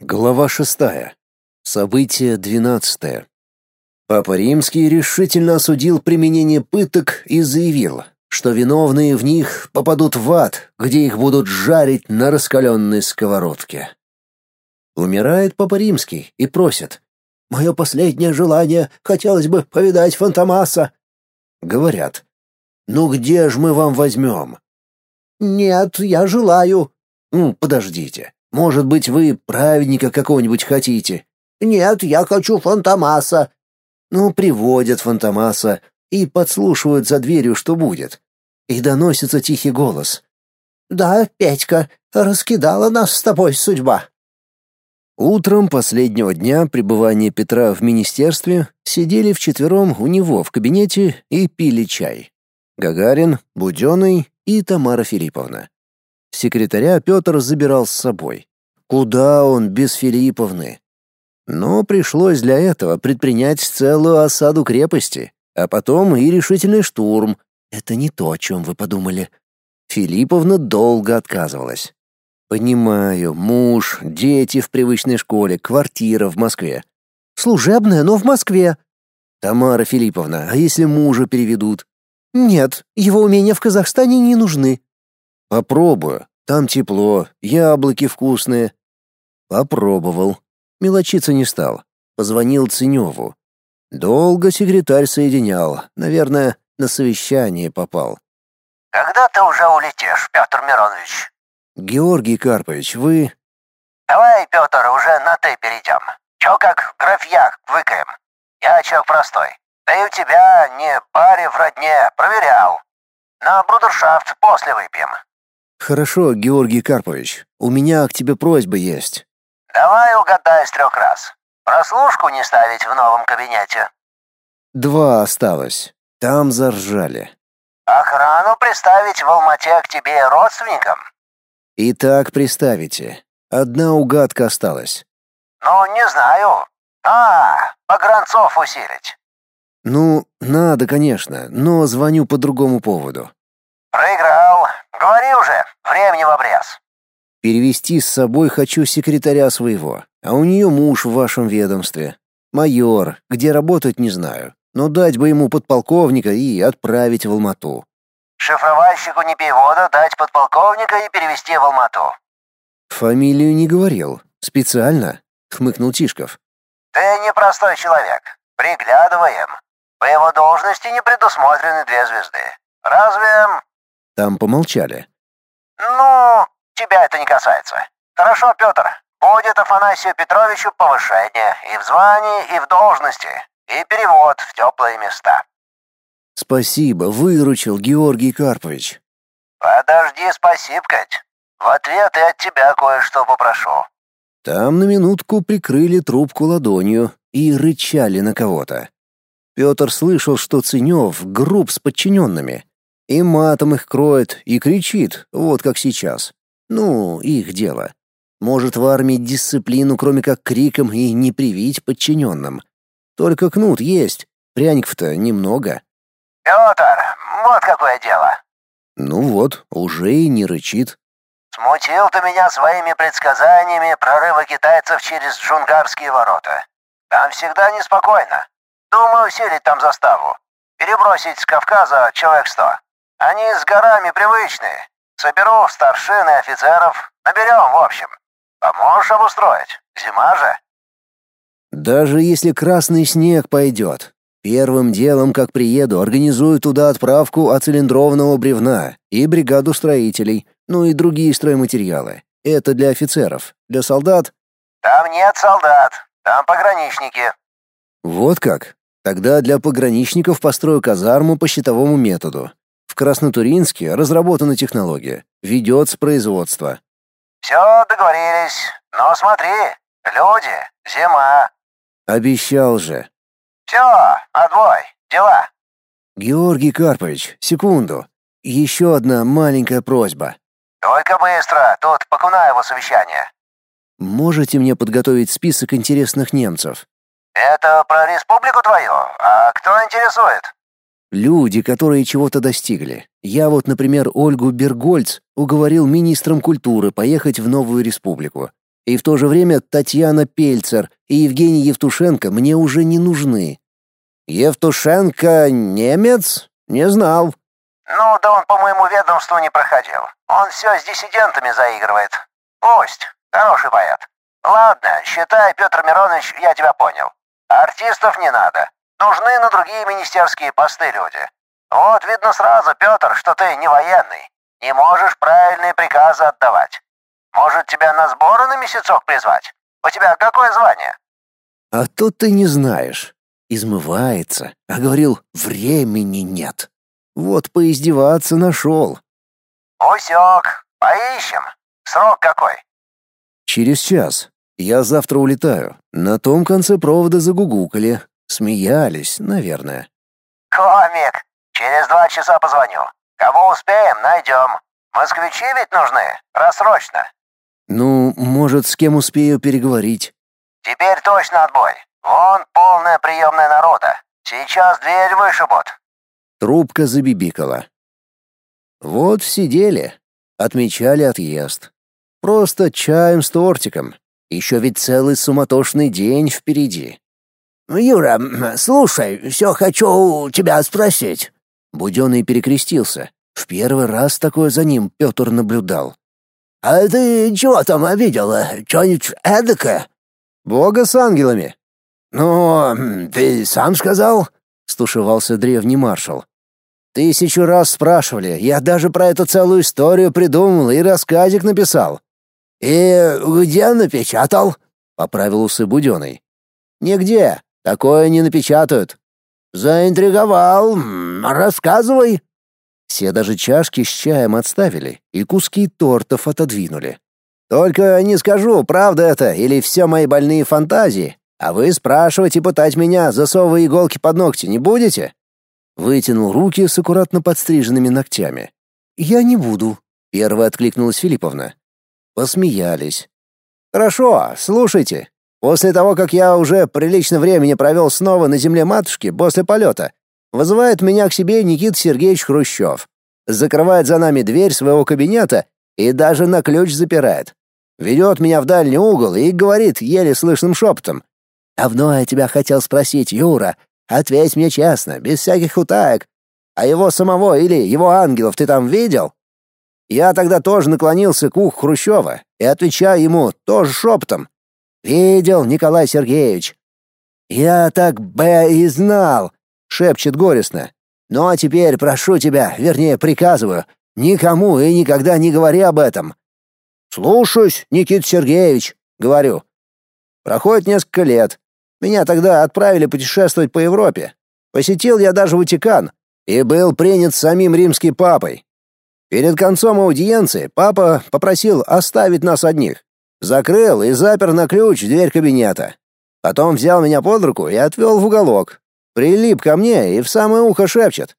Глава шестая. Событие двенадцатое. Папа Римский решительно осудил применение пыток и заявил, что виновные в них попадут в ад, где их будут жарить на раскаленной сковородке. Умирает Папа Римский и просит. «Мое последнее желание, хотелось бы повидать Фантомаса». Говорят. «Ну где ж мы вам возьмем?» «Нет, я желаю». «Ну, подождите. Может быть, вы праведника какого-нибудь хотите? Нет, я хочу Фантомаса. Ну, приводят Фантомаса и подслушивают за дверью, что будет. И доносится тихий голос. Да, Петька, раскидала нас с тобой судьба. Утром последнего дня пребывания Петра в министерстве сидели вчетвером у него в кабинете и пили чай. Гагарин, Будённый и Тамара Филипповна. Секретаря Петр забирал с собой. Куда он без Филипповны? Но пришлось для этого предпринять целую осаду крепости, а потом и решительный штурм. Это не то, о чем вы подумали. Филипповна долго отказывалась. Понимаю, муж, дети в привычной школе, квартира в Москве. Служебная, но в Москве. Тамара Филипповна, а если мужа переведут? Нет, его умения в Казахстане не нужны. Попробую. Там тепло, яблоки вкусные. Попробовал. Мелочиться не стал. Позвонил Ценеву. Долго секретарь соединял. Наверное, на совещание попал. «Когда ты уже улетишь, Петр Миронович?» «Георгий Карпович, вы...» «Давай, Петр, уже на «ты» перейдем. Чё как в графьях выкаем? Я человек простой. Да и у тебя не паре в родне, проверял. На брудершафт после выпьем. Хорошо, Георгий Карпович. У меня к тебе просьба есть. Давай угадай с трех раз. Прослушку не ставить в новом кабинете. Два осталось. Там заржали. Охрану приставить в Алмате к тебе родственникам? И так приставите. Одна угадка осталась. Ну, не знаю. А, погранцов усилить. Ну, надо, конечно, но звоню по другому поводу. Проиграл. Говори уже, времени в обрез. Перевести с собой хочу секретаря своего, а у нее муж в вашем ведомстве. Майор, где работать не знаю, но дать бы ему подполковника и отправить в Алмату. Шифровальщику не перевода дать подполковника и перевести в Алмату. Фамилию не говорил. Специально? Хмыкнул Тишков. Ты непростой человек. Приглядываем. По его должности не предусмотрены две звезды. Разве там помолчали. «Ну, тебя это не касается. Хорошо, Петр, будет Афанасию Петровичу повышение и в звании, и в должности, и перевод в теплые места». «Спасибо, выручил Георгий Карпович». «Подожди, спасибкать. В ответ и от тебя кое-что попрошу». Там на минутку прикрыли трубку ладонью и рычали на кого-то. Петр слышал, что Ценев груб с подчиненными, и матом их кроет, и кричит, вот как сейчас. Ну, их дело. Может, в армии дисциплину, кроме как криком, и не привить подчиненным. Только кнут есть, пряников-то немного. «Петр, вот какое дело!» Ну вот, уже и не рычит. «Смутил ты меня своими предсказаниями прорыва китайцев через Джунгарские ворота. Там всегда неспокойно. Думаю, усилить там заставу. Перебросить с Кавказа человек сто. Они с горами привычные. Соберу старшин и офицеров. Наберем, в общем. Поможешь обустроить? Зима же. Даже если красный снег пойдет. Первым делом, как приеду, организую туда отправку оцилиндрованного бревна и бригаду строителей, ну и другие стройматериалы. Это для офицеров. Для солдат? Там нет солдат. Там пограничники. Вот как? Тогда для пограничников построю казарму по щитовому методу. В Краснотуринске разработана технология. Ведется производство. Все договорились. Но смотри, люди, зима. Обещал же. Все, отбой, дела. Георгий Карпович, секунду. Еще одна маленькая просьба. Только быстро, тут по Кунаеву совещание. Можете мне подготовить список интересных немцев? Это про республику твою? А кто интересует? Люди, которые чего-то достигли. Я вот, например, Ольгу Бергольц уговорил министром культуры поехать в новую республику. И в то же время Татьяна Пельцер и Евгений Евтушенко мне уже не нужны. Евтушенко немец? Не знал. Ну, да он по моему ведомству не проходил. Он все с диссидентами заигрывает. Пусть. Хороший поэт. Ладно, считай, Петр Миронович, я тебя понял. Артистов не надо. Нужны на другие министерские посты люди. Вот видно сразу, Петр, что ты не военный. Не можешь правильные приказы отдавать. Может, тебя на сборы на месяцок призвать? У тебя какое звание? А тут ты не знаешь. Измывается, а говорил, времени нет. Вот поиздеваться нашел. Усек. Поищем. Срок какой? Через час. Я завтра улетаю. На том конце провода загугукали. Смеялись, наверное. Комик. Через два часа позвоню. Кого успеем, найдем. Москвичи ведь нужны. Рассрочно. Ну, может, с кем успею переговорить. Теперь точно отбой. Вон полная приемная народа. Сейчас дверь вышибут. Трубка забибикала. Вот сидели, отмечали отъезд. Просто чаем с тортиком. Еще ведь целый суматошный день впереди. «Юра, слушай, все хочу тебя спросить». Буденный перекрестился. В первый раз такое за ним Петр наблюдал. «А ты чего там видела? Что-нибудь эдакое?» «Бога с ангелами». «Ну, ты сам сказал?» — стушевался древний маршал. «Тысячу раз спрашивали. Я даже про эту целую историю придумал и рассказик написал». «И где напечатал?» — поправил усы Буденный. «Нигде. Такое не напечатают». «Заинтриговал. Рассказывай». Все даже чашки с чаем отставили и куски тортов отодвинули. «Только не скажу, правда это или все мои больные фантазии, а вы спрашивать и пытать меня, засовывая иголки под ногти, не будете?» Вытянул руки с аккуратно подстриженными ногтями. «Я не буду», — первая откликнулась Филипповна. Посмеялись. «Хорошо, слушайте. После того, как я уже прилично времени провел снова на земле матушки после полета, Вызывает меня к себе Никита Сергеевич Хрущев. Закрывает за нами дверь своего кабинета и даже на ключ запирает. Ведет меня в дальний угол и говорит еле слышным шепотом. «Давно я тебя хотел спросить, Юра. Ответь мне честно, без всяких утаек. А его самого или его ангелов ты там видел?» Я тогда тоже наклонился к уху Хрущева и отвечаю ему тоже шепотом. «Видел, Николай Сергеевич». «Я так бы и знал шепчет горестно. «Ну а теперь прошу тебя, вернее, приказываю, никому и никогда не говори об этом». «Слушаюсь, Никита Сергеевич», — говорю. Проходит несколько лет. Меня тогда отправили путешествовать по Европе. Посетил я даже Ватикан и был принят самим римским папой. Перед концом аудиенции папа попросил оставить нас одних. Закрыл и запер на ключ дверь кабинета. Потом взял меня под руку и отвел в уголок, Прилип ко мне и в самое ухо шепчет.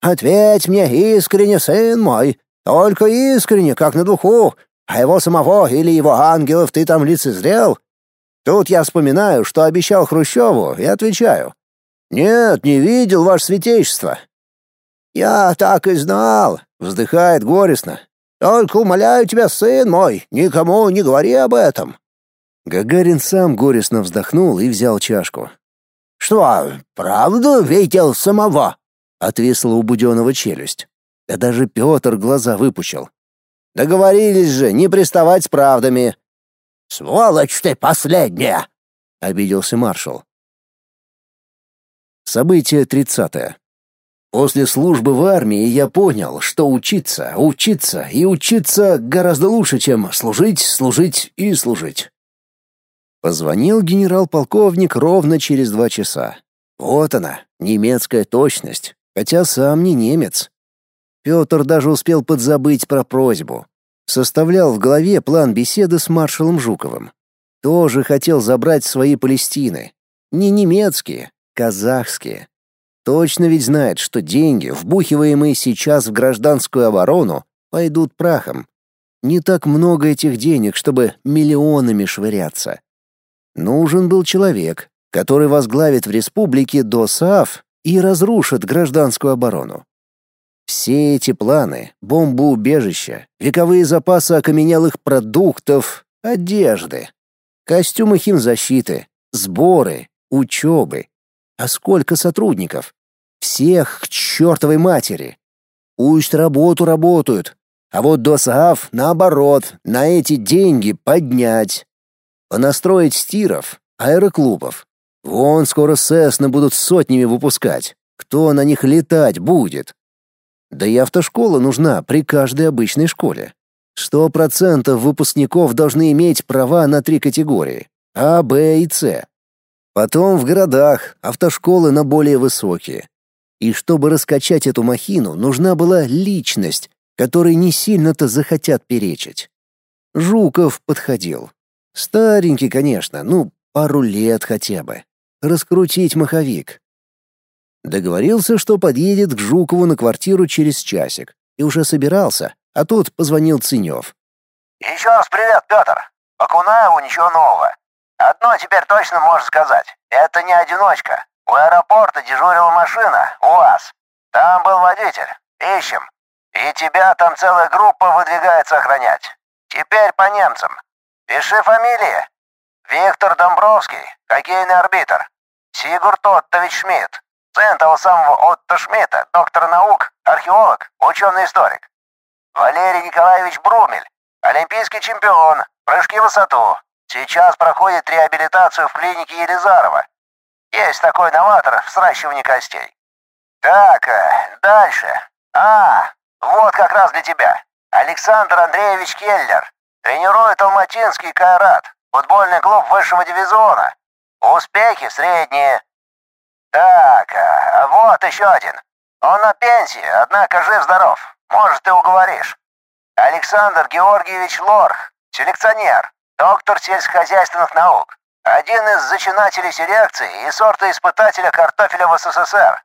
«Ответь мне искренне, сын мой, только искренне, как на духу, а его самого или его ангелов ты там лицезрел?» Тут я вспоминаю, что обещал Хрущеву, и отвечаю. «Нет, не видел, ваше святейшество». «Я так и знал», — вздыхает горестно. «Только умоляю тебя, сын мой, никому не говори об этом». Гагарин сам горестно вздохнул и взял чашку. «Что, правду видел самого?» — отвисла у Буденного челюсть. Да даже Петр глаза выпучил. «Договорились же не приставать с правдами». «Сволочь ты последняя!» — обиделся маршал. Событие тридцатое. После службы в армии я понял, что учиться, учиться и учиться гораздо лучше, чем служить, служить и служить. Позвонил генерал-полковник ровно через два часа. Вот она, немецкая точность, хотя сам не немец. Петр даже успел подзабыть про просьбу. Составлял в голове план беседы с маршалом Жуковым. Тоже хотел забрать свои Палестины. Не немецкие, казахские. Точно ведь знает, что деньги, вбухиваемые сейчас в гражданскую оборону, пойдут прахом. Не так много этих денег, чтобы миллионами швыряться. Нужен был человек, который возглавит в республике ДОСААФ и разрушит гражданскую оборону. Все эти планы, бомбоубежища, вековые запасы окаменелых продуктов одежды, костюмы химзащиты, сборы, учебы. А сколько сотрудников? Всех к чертовой матери. Пусть работу работают, а вот ДОСААФ, наоборот, на эти деньги поднять. Понастроить стиров, аэроклубов. Вон скоро Сесны будут сотнями выпускать. Кто на них летать будет? Да и автошкола нужна при каждой обычной школе. Сто процентов выпускников должны иметь права на три категории — А, Б и С. Потом в городах автошколы на более высокие. И чтобы раскачать эту махину, нужна была личность, которой не сильно-то захотят перечить. Жуков подходил. Старенький, конечно, ну, пару лет хотя бы. Раскрутить маховик. Договорился, что подъедет к Жукову на квартиру через часик. И уже собирался, а тут позвонил Ценев. «Еще раз привет, Петр. По Кунаеву ничего нового. Одно теперь точно можешь сказать. Это не одиночка. У аэропорта дежурила машина, УАЗ. Там был водитель. Ищем. И тебя там целая группа выдвигается охранять. Теперь по немцам. Пиши фамилии. Виктор Домбровский, хоккейный арбитр. Сигурд Оттович Шмидт, сын того самого Отто Шмидта, доктор наук, археолог, ученый-историк. Валерий Николаевич Брумель, олимпийский чемпион, прыжки в высоту. Сейчас проходит реабилитацию в клинике Елизарова. Есть такой новатор в сращивании костей. Так, э, дальше. А, вот как раз для тебя. Александр Андреевич Келлер. Тренирует Алматинский Кайрат, футбольный клуб высшего дивизиона. Успехи средние. Так, а вот еще один. Он на пенсии, однако жив-здоров. Может, ты уговоришь. Александр Георгиевич Лорх, селекционер, доктор сельскохозяйственных наук, один из зачинателей селекции и сорта испытателя картофеля в СССР.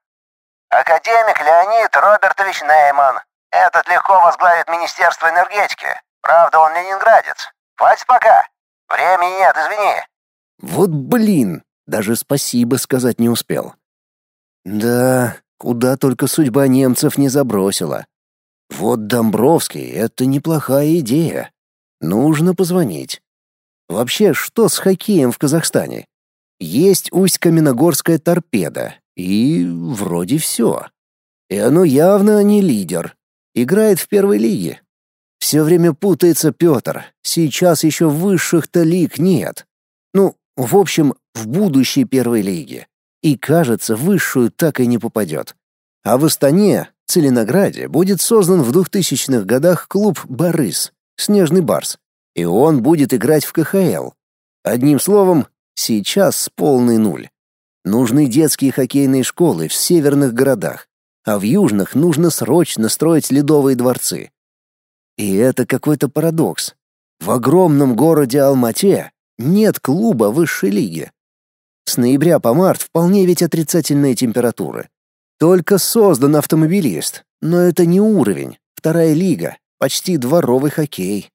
Академик Леонид Робертович Нейман. Этот легко возглавит Министерство энергетики. Правда, он ленинградец. Хватит пока. Времени нет, извини. Вот блин, даже спасибо сказать не успел. Да, куда только судьба немцев не забросила. Вот Домбровский — это неплохая идея. Нужно позвонить. Вообще, что с хоккеем в Казахстане? Есть Усть-Каменогорская торпеда, и вроде все. И оно явно не лидер. Играет в первой лиге. Все время путается Петр. Сейчас еще высших-то лиг нет. Ну, в общем, в будущей первой лиге. И, кажется, высшую так и не попадет. А в Астане, Целинограде, будет создан в 2000-х годах клуб «Борис» — «Снежный барс». И он будет играть в КХЛ. Одним словом, сейчас полный нуль. Нужны детские хоккейные школы в северных городах, а в южных нужно срочно строить ледовые дворцы. И это какой-то парадокс. В огромном городе Алмате нет клуба высшей лиги. С ноября по март вполне ведь отрицательные температуры. Только создан автомобилист, но это не уровень, вторая лига, почти дворовый хоккей.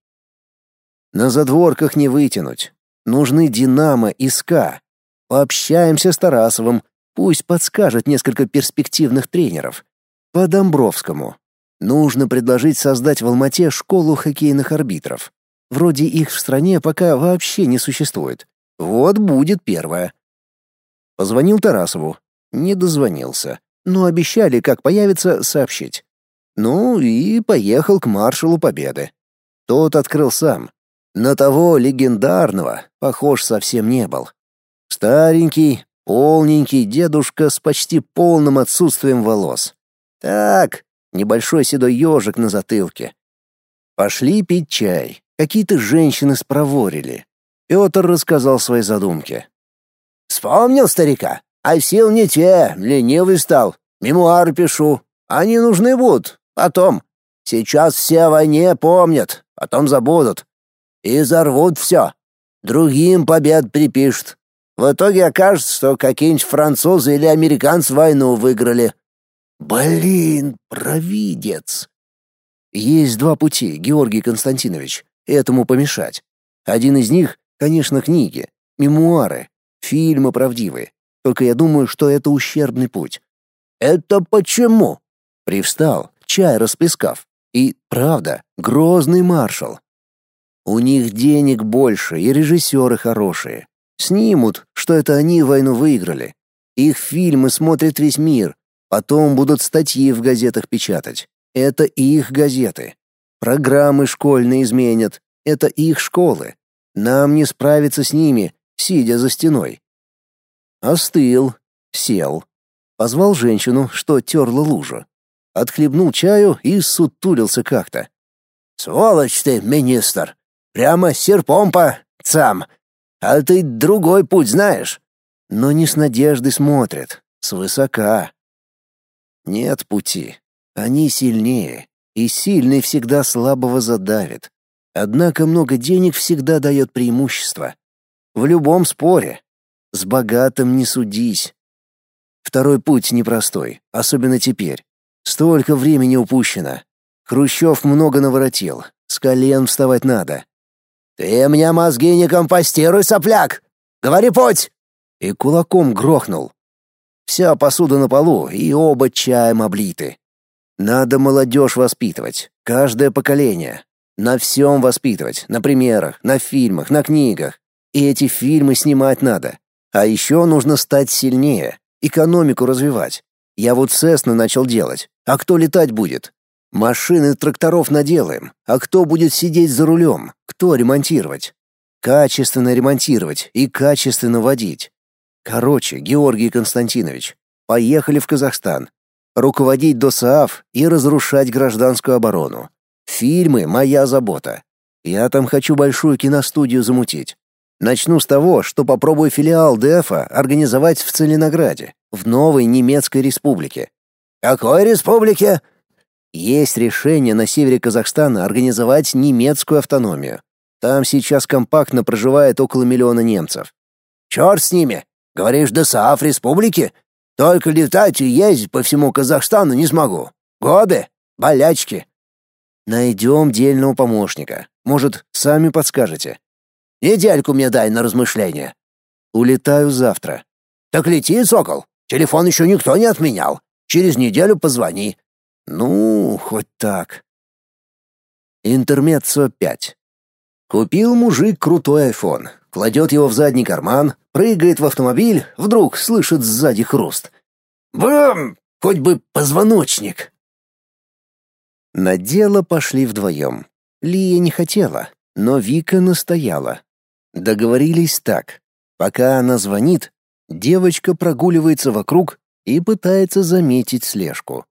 На задворках не вытянуть. Нужны «Динамо» и «СКА». Пообщаемся с Тарасовым, пусть подскажет несколько перспективных тренеров. По Домбровскому. Нужно предложить создать в Алмате школу хоккейных арбитров. Вроде их в стране пока вообще не существует. Вот будет первое. Позвонил Тарасову. Не дозвонился. Но обещали, как появится, сообщить. Ну и поехал к маршалу Победы. Тот открыл сам. На того легендарного похож совсем не был. Старенький, полненький дедушка с почти полным отсутствием волос. Так, небольшой седой ежик на затылке. Пошли пить чай. Какие-то женщины спроворили. Петр рассказал свои задумки. «Вспомнил старика? А сил не те, ленивый стал. Мемуары пишу. Они нужны будут. Потом. Сейчас все о войне помнят, потом забудут. И зарвут все. Другим побед припишут. В итоге окажется, что какие-нибудь французы или американцы войну выиграли. Блин, провидец. Есть два пути, Георгий Константинович, этому помешать. Один из них, конечно, книги, мемуары, фильмы правдивые. Только я думаю, что это ущербный путь. Это почему? Привстал, чай расплескав. И, правда, грозный маршал. У них денег больше и режиссеры хорошие. Снимут, что это они войну выиграли. Их фильмы смотрит весь мир. Потом будут статьи в газетах печатать. Это их газеты. Программы школьные изменят. Это их школы. Нам не справиться с ними, сидя за стеной. Остыл, сел. Позвал женщину, что терла лужу. Отхлебнул чаю и сутулился как-то. «Сволочь ты, министр! Прямо серпом по цам! А ты другой путь знаешь?» Но не с надеждой смотрит, свысока. Нет пути. Они сильнее, и сильный всегда слабого задавит. Однако много денег всегда дает преимущество. В любом споре. С богатым не судись. Второй путь непростой, особенно теперь. Столько времени упущено. Хрущев много наворотил. С колен вставать надо. «Ты мне мозги не компостируй, сопляк! Говори путь!» И кулаком грохнул. Вся посуда на полу, и оба чаем облиты. Надо молодежь воспитывать, каждое поколение. На всем воспитывать, на примерах, на фильмах, на книгах. И эти фильмы снимать надо. А еще нужно стать сильнее, экономику развивать. Я вот Сесны начал делать. А кто летать будет? Машины тракторов наделаем. А кто будет сидеть за рулем? Кто ремонтировать? Качественно ремонтировать и качественно водить. Короче, Георгий Константинович, поехали в Казахстан. Руководить ДОСААФ и разрушать гражданскую оборону. Фильмы — моя забота. Я там хочу большую киностудию замутить. Начну с того, что попробую филиал ДЭФа организовать в Целинограде, в новой немецкой республике. Какой республике? Есть решение на севере Казахстана организовать немецкую автономию. Там сейчас компактно проживает около миллиона немцев. Черт с ними! Говоришь, ДСАФ республики? Только летать и ездить по всему Казахстану не смогу. Годы, болячки. Найдем дельного помощника. Может, сами подскажете. Недельку мне дай на размышление. Улетаю завтра. Так лети, сокол. Телефон еще никто не отменял. Через неделю позвони. Ну, хоть так. Интермеццо 5. Купил мужик крутой айфон, кладет его в задний карман, прыгает в автомобиль, вдруг слышит сзади хруст. Бам! Хоть бы позвоночник. На дело пошли вдвоем. Лия не хотела, но Вика настояла. Договорились так. Пока она звонит, девочка прогуливается вокруг и пытается заметить слежку.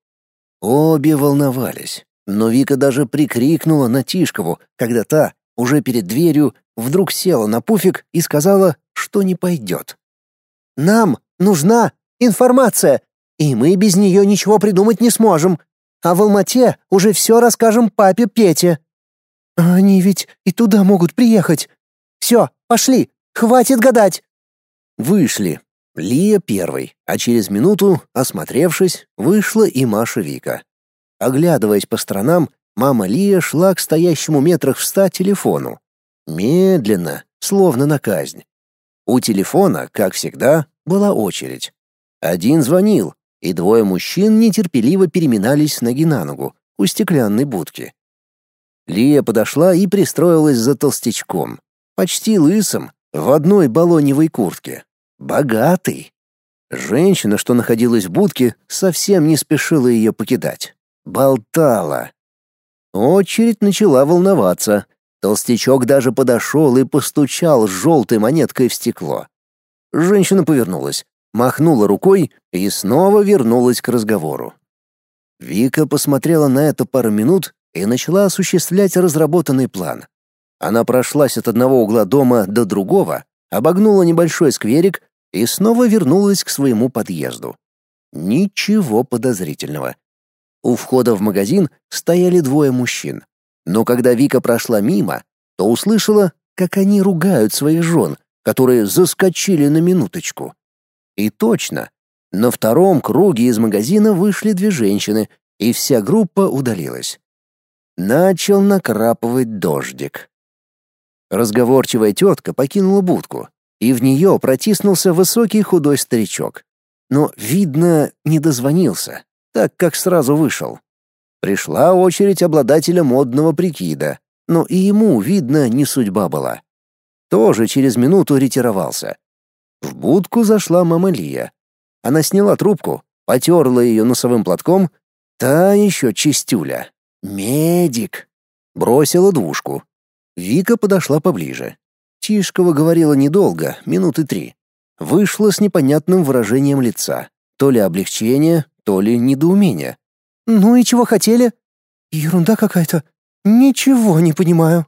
Обе волновались, но Вика даже прикрикнула на Тишкову, когда та, уже перед дверью, вдруг села на пуфик и сказала, что не пойдет. «Нам нужна информация, и мы без нее ничего придумать не сможем. А в Алмате уже все расскажем папе Пете». «Они ведь и туда могут приехать. Все, пошли, хватит гадать!» Вышли. Лия первой, а через минуту, осмотревшись, вышла и Маша Вика. Оглядываясь по сторонам, мама Лия шла к стоящему метрах в ста телефону. Медленно, словно на казнь. У телефона, как всегда, была очередь. Один звонил, и двое мужчин нетерпеливо переминались ноги на ногу у стеклянной будки. Лия подошла и пристроилась за толстячком, почти лысым, в одной балоневой куртке. Богатый. Женщина, что находилась в будке, совсем не спешила ее покидать. Болтала. Очередь начала волноваться. Толстячок даже подошел и постучал желтой монеткой в стекло. Женщина повернулась, махнула рукой и снова вернулась к разговору. Вика посмотрела на это пару минут и начала осуществлять разработанный план. Она прошлась от одного угла дома до другого, обогнула небольшой скверик и снова вернулась к своему подъезду. Ничего подозрительного. У входа в магазин стояли двое мужчин. Но когда Вика прошла мимо, то услышала, как они ругают своих жен, которые заскочили на минуточку. И точно, на втором круге из магазина вышли две женщины, и вся группа удалилась. Начал накрапывать дождик. Разговорчивая тетка покинула будку, и в нее протиснулся высокий худой старичок. Но, видно, не дозвонился, так как сразу вышел. Пришла очередь обладателя модного прикида, но и ему, видно, не судьба была. Тоже через минуту ретировался. В будку зашла мама Лия. Она сняла трубку, потерла ее носовым платком, та еще чистюля. «Медик!» Бросила двушку. Вика подошла поближе. Тишкова говорила недолго, минуты три. Вышла с непонятным выражением лица. То ли облегчение, то ли недоумение. «Ну и чего хотели?» «Ерунда какая-то. Ничего не понимаю».